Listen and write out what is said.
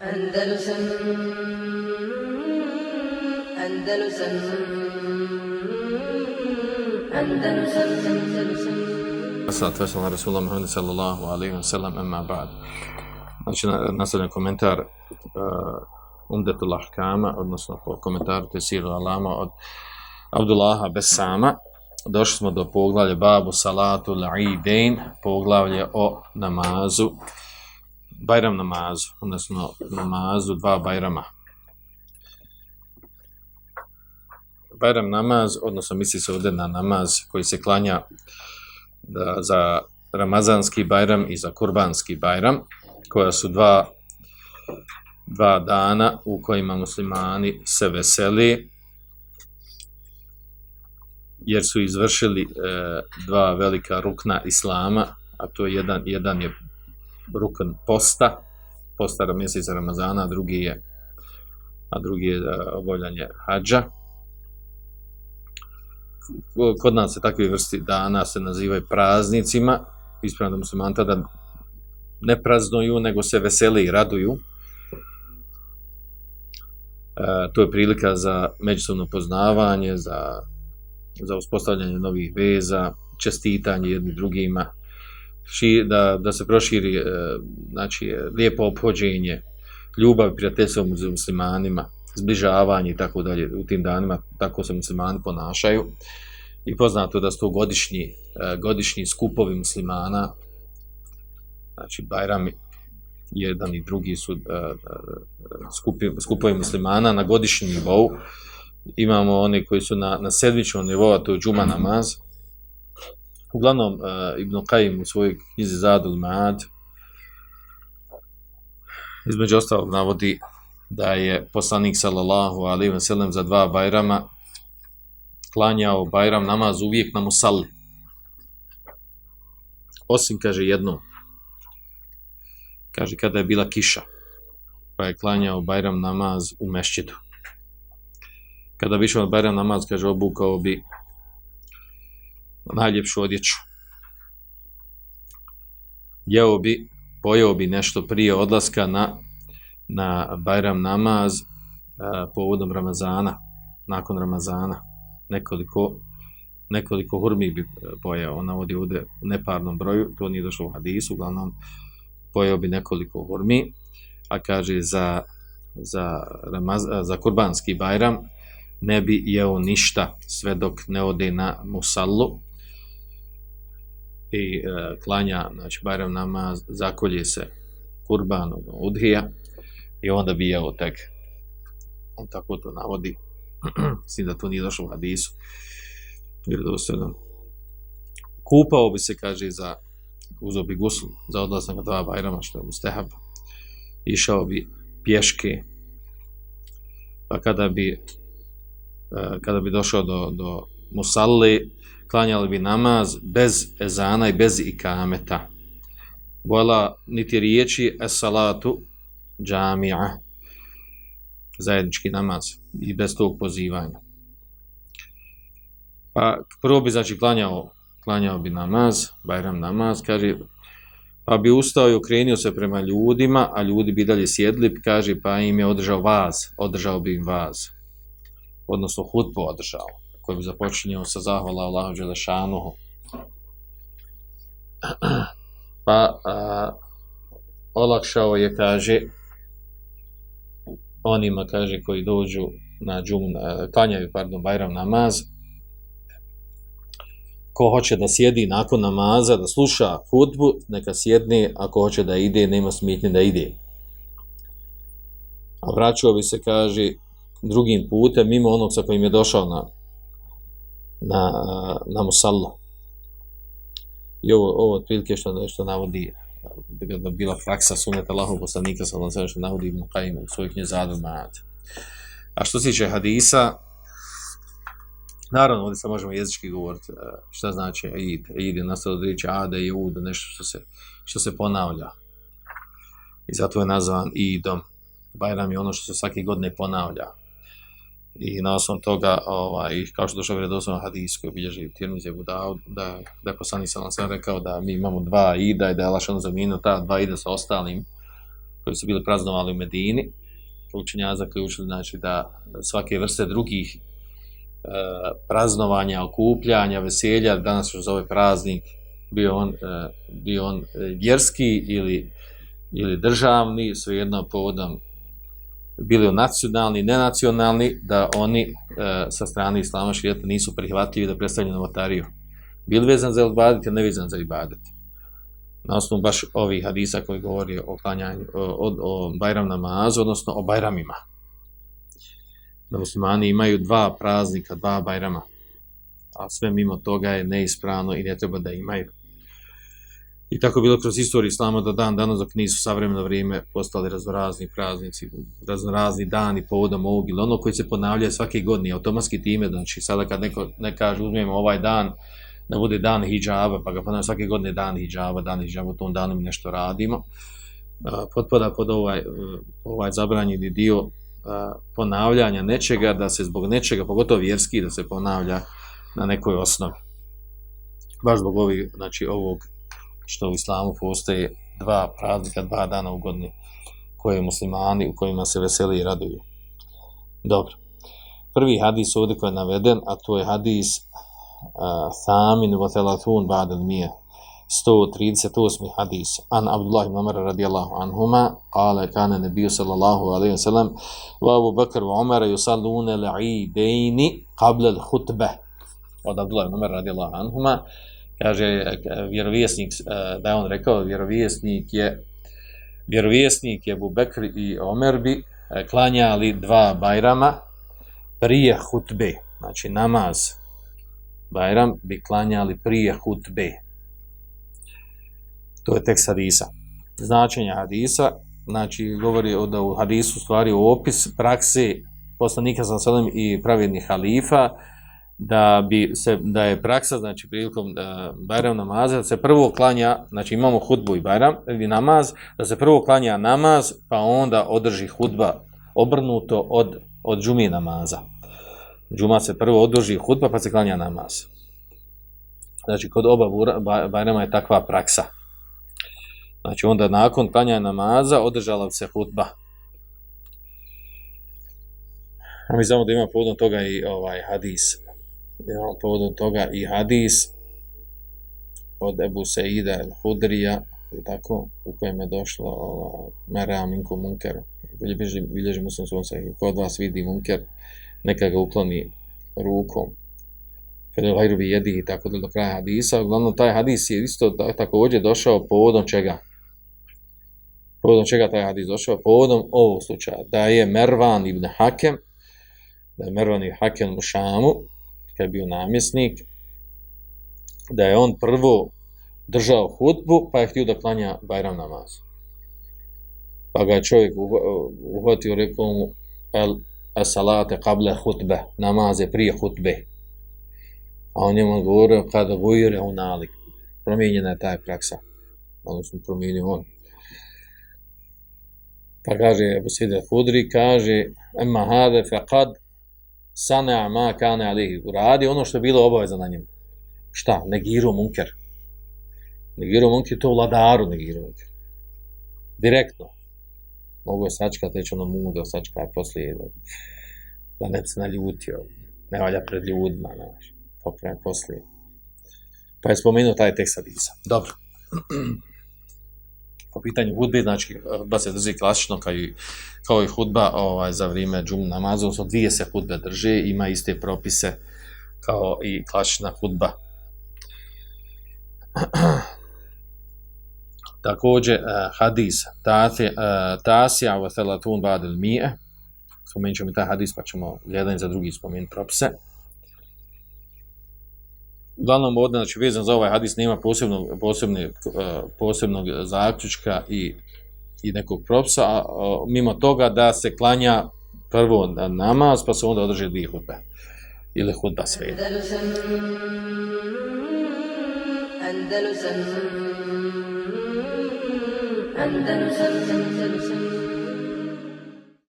Andalusam Andalusam Andalusam Andalusam Salatu wasalam na Rasulullah Muhammed sallallahu alaihi wa sallam emma ba'd. Znači, nastavljen komentar uh, Umdetul Ahkama, odnosno po komentaru Tesiru Alama od Abdullaha Besama. Došli smo do poglavlja Babu Salatu La'idain, poglavlje o namazu, Bajram namazu, odnosno namazu dva Bajrama. Bajram namaz, odnosno misli se ovdje na namaz koji se klanja da, za Ramazanski Bajram i za Kurbanski Bajram, koja su dva, dva dana u kojima muslimani se veseli, jer su izvršili e, dva velika rukna Islama, a to je jedan, jedan je rukn posta, posta mjeseca Ramazana, a drugi je a drugi je e, obavljanje hađa. Kod nas se takve vrsti dana se nazivaju praznicima, ispravno da musliman tada ne praznuju, nego se veseli i raduju. E, to je prilika za međusobno poznavanje, za, za uspostavljanje novih veza, čestitanje jednim drugima, ši, da, da se proširi e, znači, lijepo obhođenje, ljubav i prijateljstvo među muslimanima, zbližavanje i tako dalje u tim danima, tako se muslimani ponašaju. I poznato da su to godišnji, e, godišnji skupovi muslimana, znači Bajrami, jedan i drugi su uh, skupi, skupovi muslimana na godišnjem nivou. Imamo oni koji su na, na sedmičnom nivou, a to je džuma namaz. Uglavnom, uh, Ibn Qajim u svojoj knjizi Zadul Ma'ad između ostalog navodi da je poslanik sallallahu alaihi wa sallam za dva bajrama klanjao bajram namaz uvijek na musalli. Osim, kaže, jednom kaže kada je bila kiša pa je klanjao Bajram namaz u mešćidu kada bi išao Bajram namaz kaže obukao bi najljepšu odjeću. Jeo bi pojeo bi nešto prije odlaska na na Bajram namaz a, povodom Ramazana nakon Ramazana. Nekoliko nekoliko hurmi bi e, pojeo. Ona ovdje u neparnom broju to nije došlo u hadisu uglavnom pojeo bi nekoliko hurmi, a kaže za, za, Ramaz, e, za kurbanski bajram ne bi jeo ništa sve dok ne ode na musallu i e, klanja, znači bajram namaz, zakolje se kurban od udhija i onda bi jeo tek. On tako to navodi. Mislim da to nije došlo u hadisu. Jer kupao bi se kaže za uzo bi gusl za odlazak na dva bajrama, što je mustehab, išao bi pješke, pa kada bi, e, kada bi došao do, do musalli, klanjali bi namaz bez ezana i bez ikameta. Vola niti riječi es salatu džamija, zajednički namaz i bez tog pozivanja. Pa prvo bi znači klanjao klanjao bi namaz, bajram namaz, kaže, pa bi ustao i okrenio se prema ljudima, a ljudi bi dalje sjedli, kaže, pa im je održao vaz, održao bi im vaz, odnosno hutbu održao, koji bi započinjao sa zahvala Allahu Đelešanuhu. Pa a, olakšao je, kaže, onima, kaže, koji dođu na džum, e, klanjaju, pardon, bajram namaz, ko hoće da sjedi nakon namaza, da sluša hudbu, neka sjedne, ako hoće da ide, nema smetnje da ide. A vraćao bi se, kaže, drugim putem, mimo onog sa kojim je došao na, na, na musallu. I ovo, ovo otprilike što što navodi, da bila praksa suneta Allahov poslanika, sa ono što navodi Ibn Qajim u svojih njezadu A što se tiče hadisa, Naravno, ovdje sad možemo jezički govoriti e, šta znači id. Eid je nastalo od riječi ade i ud, nešto što se, što se ponavlja. I zato je nazvan idom. Bajram je ono što se svake godine ponavlja. I na osnovom toga, ovaj, kao što došao vredoslovno hadis koji obilježi u Tirmizi da, da je poslani sam sam rekao da mi imamo dva ida i da je lašano zaminu ta dva ida sa ostalim koji su bili praznovali u Medini, učenja zaključili znači da svake vrste drugih e, praznovanja, okupljanja, veselja, danas se zove praznik, bio on, e, bio on vjerski ili, ili državni, svejedno povodom bili nacionalni, nenacionalni, da oni e, sa strane islama širijata nisu prihvatljivi da predstavljaju novotariju. Bili vezan za ibadet ili ne vezan za ibadet. Na osnovu baš ovih hadisa koji govori o, klanjanju, o, o, o Bajram namazu, odnosno o Bajramima. Da muslimani imaju dva praznika, dva Bajrama, a sve mimo toga je neispravno i ne treba da imaju. I tako je bilo kroz istoriju islama do dan danas dok nisu savremeno vrijeme postali raznorazni praznici, raznorazni dani povodom ovog ili ono koji se ponavljaju svake godine, automatski time, znači sada kad neko ne kaže uzmemo ovaj dan, da bude dan hijjaba, pa ga ponavljamo svake godine dan hijjaba, dan hijjaba, u tom danu mi nešto radimo, potpada pod ovaj, ovaj zabranjeni dio ponavljanja nečega, da se zbog nečega, pogotovo vjerski, da se ponavlja na nekoj osnovi. Baš zbog ovih, znači ovog što u islamu postoje dva praznika, dva dana u godini koje muslimani u kojima se veseli i raduju. Dobro. Prvi hadis ovdje koji je naveden, a to je hadis Thamin wa Thalatun Ba'dal Mije, 138. hadis. An Abdullah ibn Umar radijallahu anhuma, kale kane nebiju sallallahu alaihi wa sallam, wa Abu Bakr wa Umar yusallune l'idejni qabla l'hutbe. Od Abdullah ibn Umar radijallahu anhuma, kaže e, vjerovjesnik e, da je on rekao vjerovjesnik je vjerovjesnik je Bubekr i Omer bi e, klanjali dva bajrama prije hutbe. Znači namaz bajram bi klanjali prije hutbe. To je tekst hadisa. Značenja hadisa znači govori o, da u hadisu stvari u opis prakse poslanika sa i pravjednih halifa da bi se da je praksa znači prilikom uh, Bajram namaza da se prvo klanja znači imamo hudbu i Bajram ili namaz da se prvo klanja namaz pa onda održi hudba obrnuto od od džumi namaza. Džuma se prvo održi hudba pa se klanja namaz. Znači kod oba Bajrama je takva praksa. Znači onda nakon klanja namaza održala se hudba. A mi znamo da ima povodom toga i ovaj hadis ja, povodom toga i hadis od Ebu Seida al-Hudrija, tako, u kojem je došlo ono, Mera Minko Munker. Bilježi, bilježi muslim svom se od vas vidi Munker neka ga ukloni rukom. Fedel Hajru bi jedi i tako do kraja hadisa uglavnom taj hadis je isto također došao povodom čega? Povodom čega taj hadis došao? Povodom ovog slučaja da je Mervan ibn Hakem da je Mervan ibn Hakem u Šamu kad je bio namjesnik, da je on prvo držao hutbu, pa je htio da klanja Bajram namaz. Pa ga je čovjek uhvatio, rekao mu, el salate kable hutbe, namaze prije hutbe. A on njemu govorio, kada gojire u nalik. Promijenjena je taj praksa. Odnosno, promijenio on. Pa kaže, Ebu Sidi Hudri, kaže, emma hade fe kad sana ma kane alihi. Uradi ono što je bilo obaveza na njemu. Šta? Negiro munker. Negiro munker to vladaru negiro munker. Direktno. Mogu je sačkati već ono mudo sačka poslije da ne bi se naljutio. Ne valja pred ljudima ne, popreme poslije. Pa je spomenuo taj tekst Hadisa. Dobro po pitanju hudbe, znači e, hudba se drži klasično kao i, kao i hudba ovaj, za vrijeme džum namaza, odnosno dvije se hudbe drže, ima iste propise kao i klasična hudba. Također, uh, hadis, e, tasija uh, wa thalatun badil mije, spomenut ćemo i taj hadis, pa ćemo jedan za drugi spomenuti propise uglavnom ovdje, znači vezan za ovaj hadis nema posebnog, posebne, eh, posebnog zaključka i, i nekog propsa, a, a, mimo toga da se klanja prvo namaz, pa se onda održi dvije hudbe. Ili hudba sve. Andalusam, Andalusam, Andalusam, Andalusam, Andalusam,